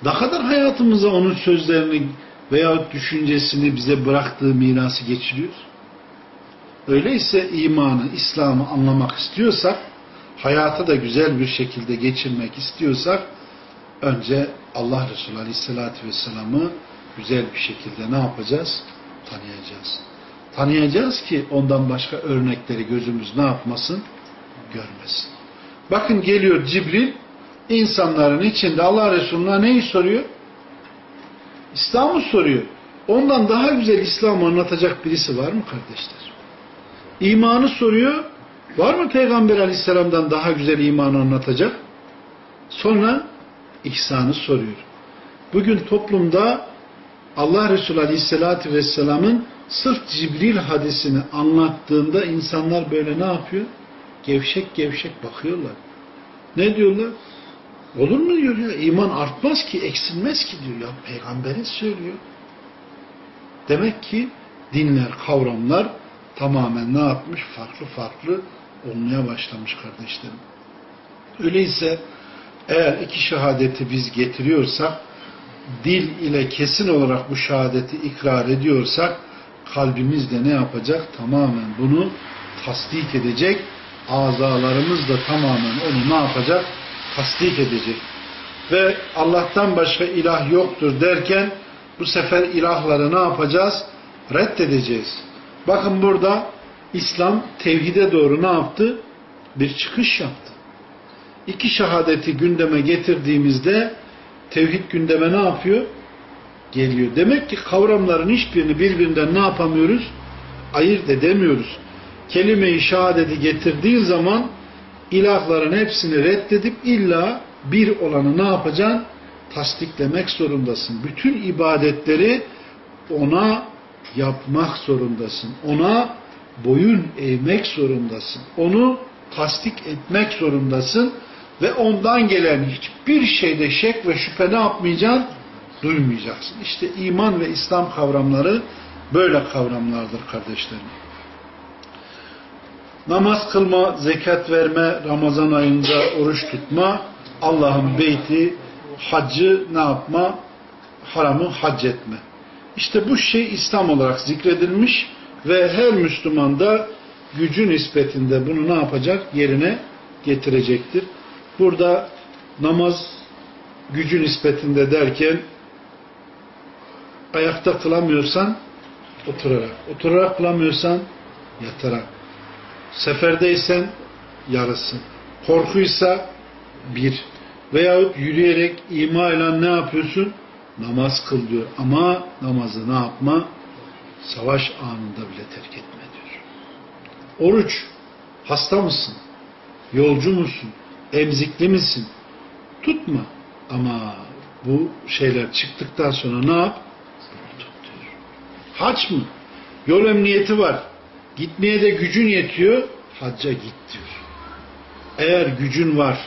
Ne kadar hayatımıza onun sözlerini veya düşüncesini bize bıraktığı mirası geçiriyoruz? Öyleyse imanı, İslam'ı anlamak istiyorsak, hayata da güzel bir şekilde geçirmek istiyorsak, Önce Allah Resulü Aleyhisselatü Vesselam'ı güzel bir şekilde ne yapacağız? Tanıyacağız. Tanıyacağız ki ondan başka örnekleri gözümüz ne yapmasın? Görmesin. Bakın geliyor Cibril insanların içinde Allah Resulü'ne neyi soruyor? İslam'ı soruyor. Ondan daha güzel İslam'ı anlatacak birisi var mı kardeşler? İmanı soruyor. Var mı Peygamber Aleyhisselam'dan daha güzel imanı anlatacak? Sonra ihsanı soruyor. Bugün toplumda Allah Resulü Aleyhisselatü Vesselam'ın sırf Cibril hadisini anlattığında insanlar böyle ne yapıyor? Gevşek gevşek bakıyorlar. Ne diyorlar? Olur mu diyor ya? İman artmaz ki, eksilmez ki diyor ya. Peygamberin söylüyor. Demek ki dinler, kavramlar tamamen ne yapmış? Farklı farklı olmaya başlamış kardeşlerim. Öyleyse eğer iki şehadeti biz getiriyorsak, dil ile kesin olarak bu şehadeti ikrar ediyorsak, kalbimiz de ne yapacak? Tamamen bunu tasdik edecek. Azalarımız da tamamen onu ne yapacak? Tasdik edecek. Ve Allah'tan başka ilah yoktur derken bu sefer ilahları ne yapacağız? Reddedeceğiz. Bakın burada İslam tevhide doğru ne yaptı? Bir çıkış yaptı. İki şehadeti gündeme getirdiğimizde tevhid gündeme ne yapıyor? Geliyor. Demek ki kavramların hiçbirini birbirinden ne yapamıyoruz? Ayırt edemiyoruz. Kelime-i şehadeti getirdiğin zaman ilahların hepsini reddedip illa bir olanı ne yapacaksın? Tasdiklemek zorundasın. Bütün ibadetleri ona yapmak zorundasın. Ona boyun eğmek zorundasın. Onu tasdik etmek zorundasın. Ve ondan gelen hiçbir şeyde şek ve şüphe ne yapmayacaksın? Duymayacaksın. İşte iman ve İslam kavramları böyle kavramlardır kardeşlerim. Namaz kılma, zekat verme, Ramazan ayında oruç tutma, Allah'ın beyti, haccı ne yapma? Haramı hac etme. İşte bu şey İslam olarak zikredilmiş ve her Müslüman da gücü nispetinde bunu ne yapacak? Yerine getirecektir. Burada namaz gücü nispetinde derken ayakta kılamıyorsan oturarak, oturarak kılamıyorsan yatarak, seferdeysen yarısı, korkuysa bir veyahut yürüyerek ima ile ne yapıyorsun? Namaz kıl diyor. Ama namazı ne yapma? Savaş anında bile terk etme diyor. Oruç. Hasta mısın? Yolcu musun? Emzikli misin? Tutma. Ama bu şeyler çıktıktan sonra ne yap? Haç mı? Yol emniyeti var. Gitmeye de gücün yetiyor. Hacca git diyor. Eğer gücün var,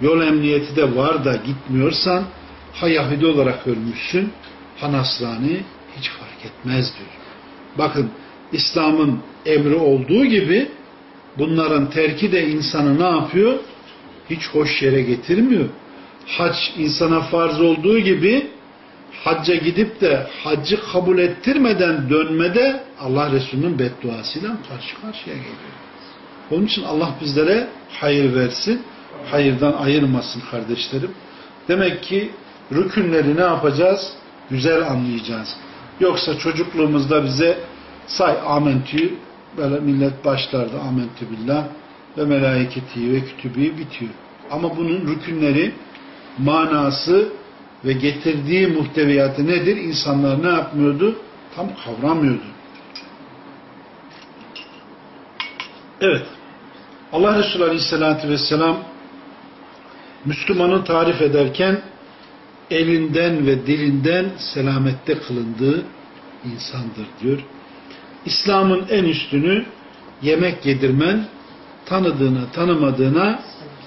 yol emniyeti de var da gitmiyorsan ha Yahudi olarak ölmüşsün, ha Nasrani hiç fark etmez diyor. Bakın İslam'ın emri olduğu gibi bunların terki de insanı ne yapıyor? Hiç hoş yere getirmiyor. Hac insana farz olduğu gibi hacca gidip de haccı kabul ettirmeden dönmede Allah Resulü'nün bedduasıyla karşı karşıya geliyor. Onun için Allah bizlere hayır versin, hayırdan ayırmasın kardeşlerim. Demek ki rükünleri ne yapacağız? Güzel anlayacağız. Yoksa çocukluğumuzda bize say amentü böyle millet başlardı amentü billah ve melaiketi ve kütübü bitiyor. Ama bunun rükünleri, manası ve getirdiği muhteviyatı nedir? İnsanlar ne yapmıyordu? Tam kavramıyordu. Evet. Allah Resulü Aleyhisselatü Vesselam Müslümanı tarif ederken elinden ve dilinden selamette kılındığı insandır diyor. İslam'ın en üstünü yemek yedirmen, tanıdığına tanımadığına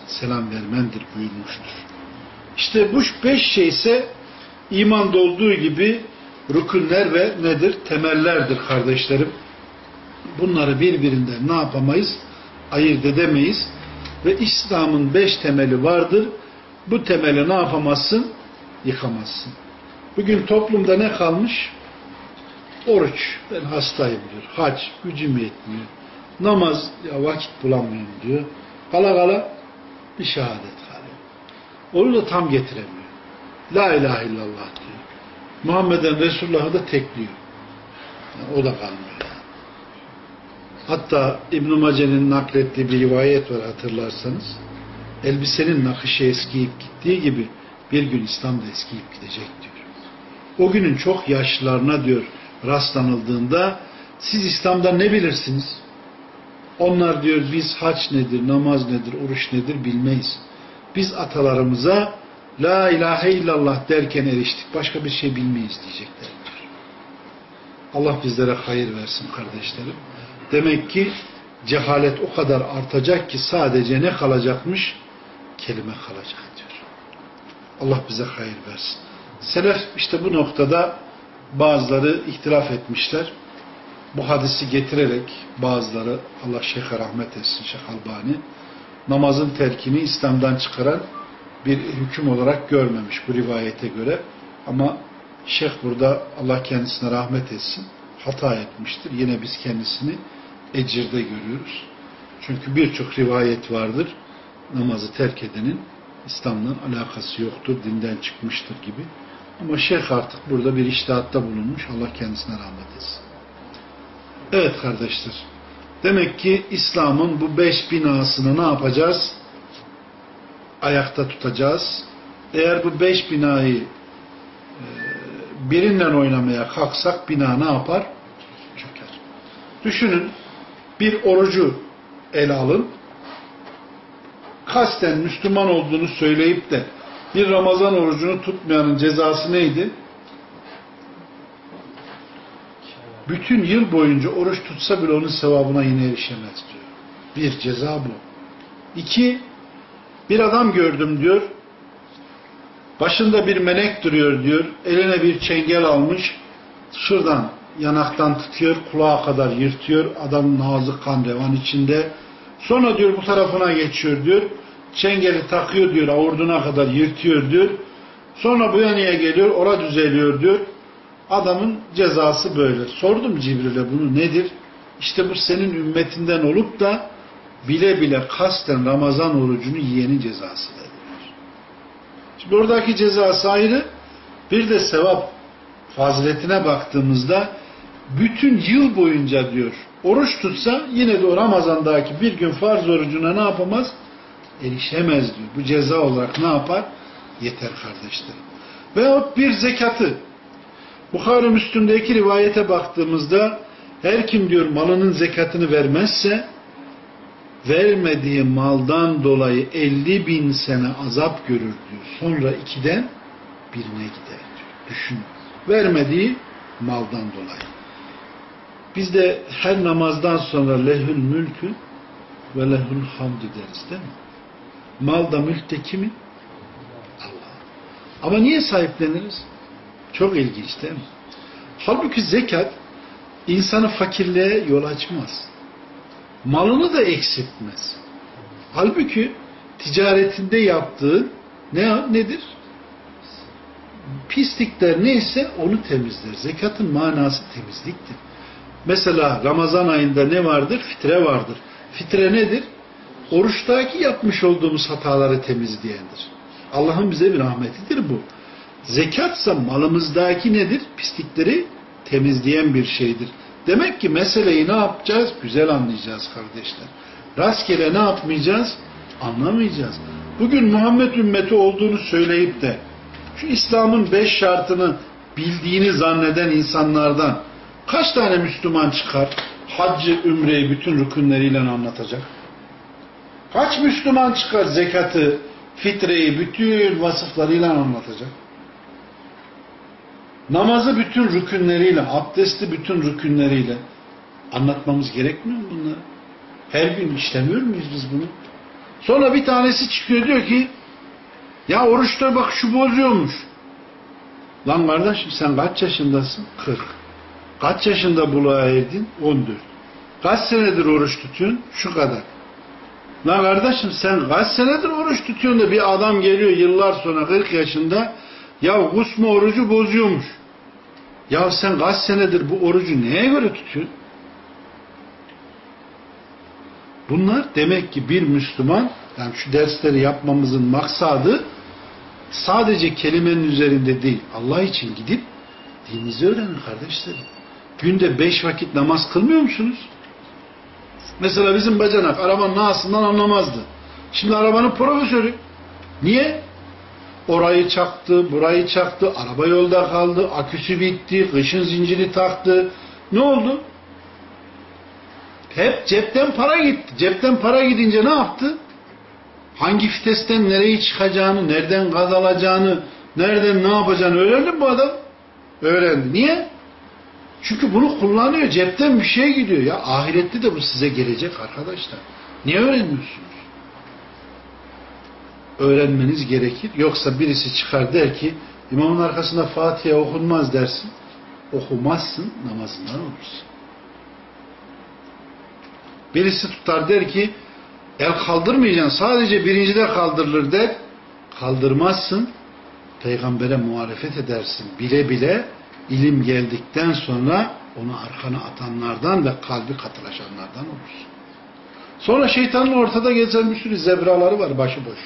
selam vermendir buyurmuştur. İşte bu beş şey ise imanda olduğu gibi rükünler ve nedir? Temellerdir kardeşlerim. Bunları birbirinden ne yapamayız? Ayırt edemeyiz. Ve İslam'ın beş temeli vardır. Bu temeli ne yapamazsın? Yıkamazsın. Bugün toplumda ne kalmış? Oruç. Ben hastayım diyor. Hac. Gücüm yetmiyor. Namaz. Ya vakit bulamıyorum diyor. Kala kala bir şehadet. Onu da tam getiremiyor. La ilahe illallah diyor. Muhammeden Resulullah'ı da tekliyor. Yani o da kalmıyor. Hatta İbn-i Mace'nin naklettiği bir rivayet var hatırlarsanız. Elbisenin nakışı eskiyip gittiği gibi bir gün İslam da eskiyip gidecek diyor. O günün çok yaşlılarına diyor rastlanıldığında siz İslam'da ne bilirsiniz? Onlar diyor biz haç nedir, namaz nedir, oruç nedir bilmeyiz. Biz atalarımıza La ilahe illallah derken eriştik. Başka bir şey bilmeyiz diyecekler. Allah bizlere hayır versin kardeşlerim. Demek ki cehalet o kadar artacak ki sadece ne kalacakmış? Kelime kalacak diyor. Allah bize hayır versin. Selef işte bu noktada bazıları ihtilaf etmişler. Bu hadisi getirerek bazıları Allah Şeyh'e rahmet etsin Şeyh Albani namazın terkini İslam'dan çıkaran bir hüküm olarak görmemiş bu rivayete göre. Ama Şeyh burada Allah kendisine rahmet etsin hata etmiştir. Yine biz kendisini ecirde görüyoruz. Çünkü birçok rivayet vardır. Namazı terk edenin İslam'la alakası yoktur, dinden çıkmıştır gibi. Ama şeyh artık burada bir iştihatta bulunmuş. Allah kendisine rahmet etsin. Evet kardeşler. Demek ki İslam'ın bu beş binasını ne yapacağız? Ayakta tutacağız. Eğer bu beş binayı e, birinden oynamaya kalksak bina ne yapar? Çöker. Düşünün bir orucu ele alın. Kasten Müslüman olduğunu söyleyip de bir Ramazan orucunu tutmayanın cezası neydi? Bütün yıl boyunca oruç tutsa bile onun sevabına yine erişemez diyor. Bir ceza bu. İki, bir adam gördüm diyor. Başında bir melek duruyor diyor. Eline bir çengel almış. Şuradan yanaktan tutuyor. Kulağa kadar yırtıyor. Adamın ağzı kan revan içinde. Sonra diyor bu tarafına geçiyor diyor. Çengeli takıyor diyor. Avurduna kadar yırtıyor diyor. Sonra bu yanıya geliyor. Ora düzeliyor diyor. Adamın cezası böyle. Sordum Cibril'e bunu nedir? İşte bu senin ümmetinden olup da bile bile kasten Ramazan orucunu yiyenin cezası dediler. Şimdi oradaki cezası ayrı. Bir de sevap faziletine baktığımızda bütün yıl boyunca diyor oruç tutsa yine de o Ramazan'daki bir gün farz orucuna ne yapamaz? Erişemez diyor. Bu ceza olarak ne yapar? Yeter kardeşlerim. Veyahut bir zekatı Bukhari Müslüm'deki rivayete baktığımızda her kim diyor malının zekatını vermezse vermediği maldan dolayı 50 bin sene azap görür diyor. Sonra ikiden birine gider diyor. Düşün. Vermediği maldan dolayı. Biz de her namazdan sonra lehül mülkü ve lehül hamdü deriz değil mi? Mal da mülk de kimin? Allah. Ama niye sahipleniriz? Çok ilginç değil mi? Halbuki zekat insanı fakirliğe yol açmaz. Malını da eksiltmez. Halbuki ticaretinde yaptığı ne nedir? Pislikler neyse onu temizler. Zekatın manası temizliktir. Mesela Ramazan ayında ne vardır? Fitre vardır. Fitre nedir? Oruçtaki yapmış olduğumuz hataları temizleyendir. Allah'ın bize bir rahmetidir bu. Zekatsa malımızdaki nedir? Pislikleri temizleyen bir şeydir. Demek ki meseleyi ne yapacağız? Güzel anlayacağız kardeşler. Rastgele ne yapmayacağız? Anlamayacağız. Bugün Muhammed ümmeti olduğunu söyleyip de şu İslam'ın beş şartını bildiğini zanneden insanlardan kaç tane Müslüman çıkar? Haccı, ümreyi bütün rükünleriyle anlatacak. Kaç Müslüman çıkar zekatı, fitreyi bütün vasıflarıyla anlatacak? Namazı bütün rükünleriyle, abdesti bütün rükünleriyle anlatmamız gerekmiyor mu bunları? Her gün işlemiyor muyuz biz bunu? Sonra bir tanesi çıkıyor diyor ki ya oruçta bak şu bozuyormuş. Lan kardeşim sen kaç yaşındasın? 40. Kaç yaşında buluğa erdin? 14. Kaç senedir oruç tutuyorsun? Şu kadar. Lan kardeşim sen kaç senedir oruç tutuyorsun da bir adam geliyor yıllar sonra 40 yaşında ya kusma orucu bozuyormuş. Ya sen kaç senedir bu orucu neye göre tutuyorsun? Bunlar demek ki bir Müslüman yani şu dersleri yapmamızın maksadı sadece kelimenin üzerinde değil, Allah için gidip dininizi öğrenin kardeşlerim. Günde beş vakit namaz kılmıyor musunuz? Mesela bizim bacanak arabanın ağasından anlamazdı. Şimdi arabanın profesörü. Niye? Orayı çaktı, burayı çaktı, araba yolda kaldı, aküsü bitti, kışın zinciri taktı. Ne oldu? Hep cepten para gitti. Cepten para gidince ne yaptı? Hangi vitesten nereyi çıkacağını, nereden gaz alacağını, nereden ne yapacağını öğrendi mi bu adam? Öğrendi. Niye? Çünkü bunu kullanıyor. Cepten bir şey gidiyor. Ya ahirette de bu size gelecek arkadaşlar. Niye öğrenmiyorsunuz? Öğrenmeniz gerekir. Yoksa birisi çıkar der ki imamın arkasında Fatiha okunmaz dersin. Okumazsın namazından olursun. Birisi tutar der ki el kaldırmayacaksın sadece birincide kaldırılır der. Kaldırmazsın. Peygambere muhalefet edersin. Bile bile ilim geldikten sonra onu arkana atanlardan ve kalbi katılaşanlardan olursun. Sonra şeytanın ortada gezen bir sürü zebraları var başıboş.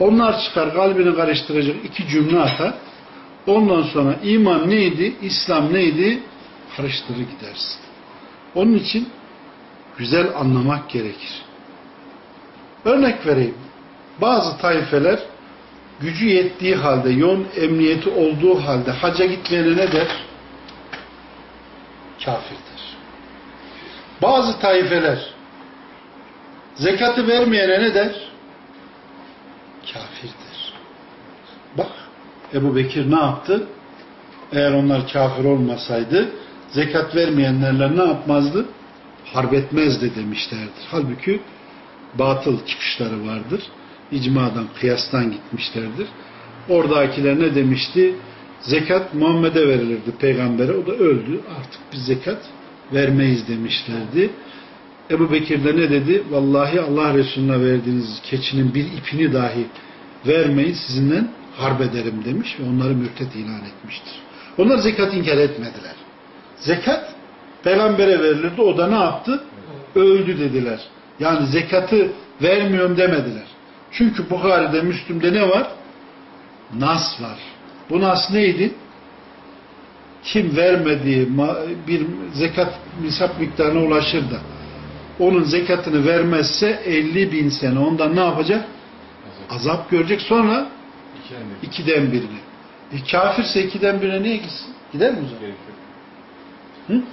Onlar çıkar kalbini karıştıracak iki cümle atar. Ondan sonra iman neydi, İslam neydi karıştırır gidersin. Onun için güzel anlamak gerekir. Örnek vereyim. Bazı tayfeler gücü yettiği halde, yoğun emniyeti olduğu halde haca gitmeyene ne der? Kafirdir. Bazı taifeler zekatı vermeyene ne der? Kafirdir. Bak Ebu Bekir ne yaptı? Eğer onlar kafir olmasaydı zekat vermeyenlerle ne yapmazdı? Harp etmezdi demişlerdir. Halbuki batıl çıkışları vardır. İcmadan, kıyastan gitmişlerdir. Oradakiler ne demişti? Zekat Muhammed'e verilirdi peygambere. O da öldü. Artık biz zekat vermeyiz demişlerdi. Ebu Bekir de ne dedi? Vallahi Allah Resulüne verdiğiniz keçinin bir ipini dahi vermeyin sizinle harp ederim demiş ve onları mürtet ilan etmiştir. Onlar zekat inkar etmediler. Zekat peygambere verilirdi. O da ne yaptı? Öldü dediler. Yani zekatı vermiyorum demediler. Çünkü Bukhari'de, Müslüm'de ne var? Nas var. Bu nas neydi? Kim vermediği bir zekat misap miktarına ulaşır da onun zekatını vermezse 50 bin sene ondan ne yapacak? Azap görecek. Sonra ikiden birini. E, kafirse ikiden birine niye gitsin? Gider mi o zaman? Hı?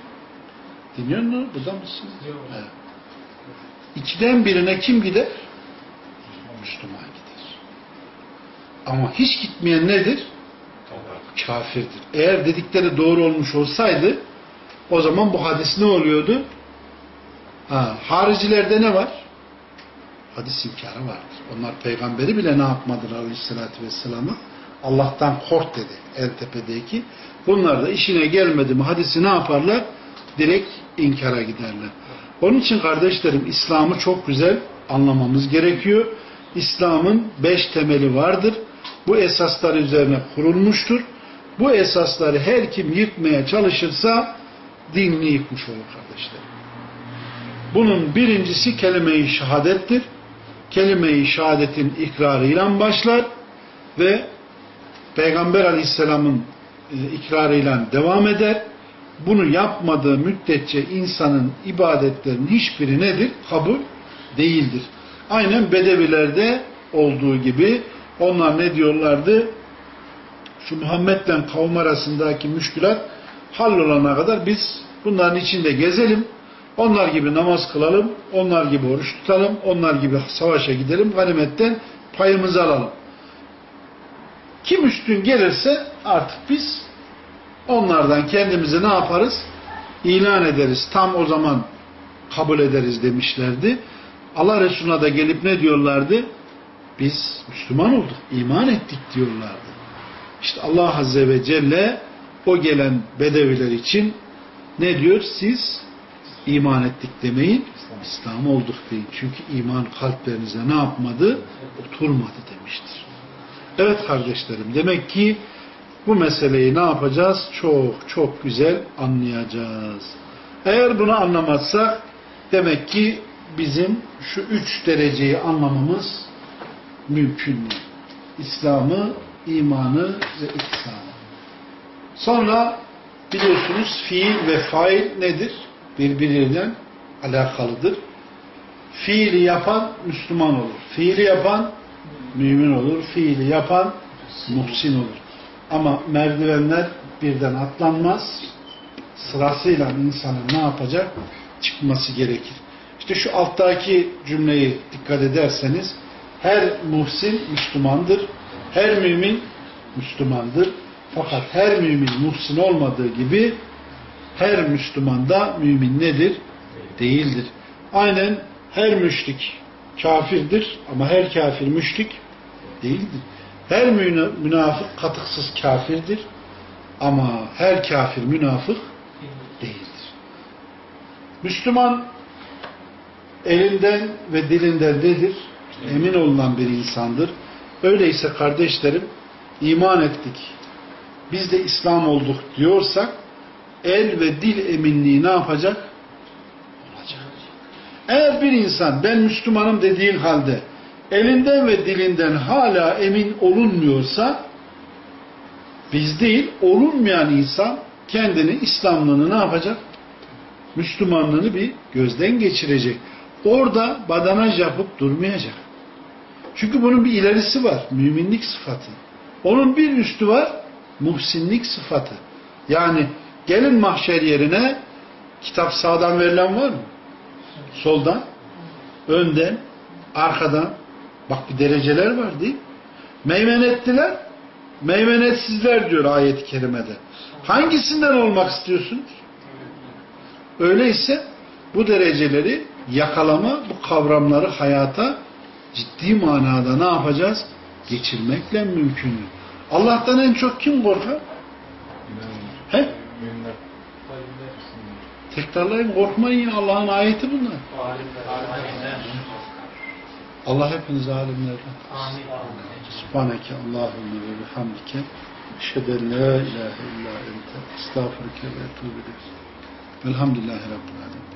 Dinliyor musun? Burada mısın? Evet. İkiden birine kim gider? Müslüman gider. Ama hiç gitmeyen nedir? Kafirdir. Eğer dedikleri doğru olmuş olsaydı o zaman bu hadis ne oluyordu? Ha, haricilerde ne var? Hadis imkanı vardır. Onlar peygamberi bile ne yapmadılar aleyhissalatü vesselam'a? Allah'tan kork dedi en tepedeki. Bunlar da işine gelmedi mi hadisi ne yaparlar? Direkt inkara giderler. Onun için kardeşlerim İslam'ı çok güzel anlamamız gerekiyor. İslam'ın beş temeli vardır. Bu esaslar üzerine kurulmuştur. Bu esasları her kim yıkmaya çalışırsa dinini yıkmış olur kardeşlerim. Bunun birincisi kelime-i şehadettir. Kelime-i şehadetin ikrarıyla başlar ve Peygamber aleyhisselamın e, ikrarıyla devam eder. Bunu yapmadığı müddetçe insanın ibadetlerinin hiçbiri nedir? Kabul değildir. Aynen Bedevilerde olduğu gibi onlar ne diyorlardı? Şu Muhammed'le kavim arasındaki müşkülat hallolana kadar biz bunların içinde gezelim. Onlar gibi namaz kılalım, onlar gibi oruç tutalım, onlar gibi savaşa gidelim, ganimetten payımızı alalım. Kim üstün gelirse artık biz onlardan kendimizi ne yaparız? İlan ederiz. Tam o zaman kabul ederiz demişlerdi. Allah Resulü'ne da gelip ne diyorlardı? Biz Müslüman olduk, iman ettik diyorlardı. İşte Allah Azze ve Celle o gelen bedeviler için ne diyor? Siz iman ettik demeyin, İslam olduk deyin. Çünkü iman kalplerinize ne yapmadı? Oturmadı demiştir. Evet kardeşlerim, demek ki bu meseleyi ne yapacağız? Çok çok güzel anlayacağız. Eğer bunu anlamazsak demek ki bizim şu üç dereceyi anlamamız mümkün değil. İslam'ı, imanı ve ihsanı. Sonra biliyorsunuz fiil ve fail nedir? Birbiriyle alakalıdır. Fiili yapan Müslüman olur. Fiili yapan mümin olur. Fiili yapan muhsin olur. Ama merdivenler birden atlanmaz. Sırasıyla insanın ne yapacak? Çıkması gerekir. İşte şu alttaki cümleyi dikkat ederseniz her muhsin Müslümandır. Her mümin Müslümandır. Fakat her mümin muhsin olmadığı gibi her Müslüman da mümin nedir? Değildir. Aynen her müşrik kafirdir ama her kafir müşrik değildir. Her münafık katıksız kafirdir ama her kafir münafık değildir. Müslüman elinden ve dilinden nedir? Emin olunan bir insandır. Öyleyse kardeşlerim iman ettik. Biz de İslam olduk diyorsak el ve dil eminliği ne yapacak? Olacak. Eğer bir insan ben Müslümanım dediğin halde elinden ve dilinden hala emin olunmuyorsa biz değil olunmayan insan kendini İslamlığını ne yapacak? Müslümanlığını bir gözden geçirecek. Orada badanaj yapıp durmayacak. Çünkü bunun bir ilerisi var. Müminlik sıfatı. Onun bir üstü var. Muhsinlik sıfatı. Yani gelin mahşer yerine kitap sağdan verilen var mı? Soldan, önden, arkadan. Bak bir dereceler var değil mi? Meymenettiler, meymenetsizler diyor ayet-i kerimede. Hangisinden olmak istiyorsunuz? Öyleyse bu dereceleri yakalama, bu kavramları hayata ciddi manada ne yapacağız? Geçirmekle mümkün. Allah'tan en çok kim korkar? He? Tekrarlayın korkmayın ya Allah'ın ayeti bunlar. Allah hepinizi alimlerden. Subhaneke Allahümme ve bihamdike. Eşheden la ilahe illa ente. Estağfurike ve etubu Velhamdülillahi Rabbil Alemin.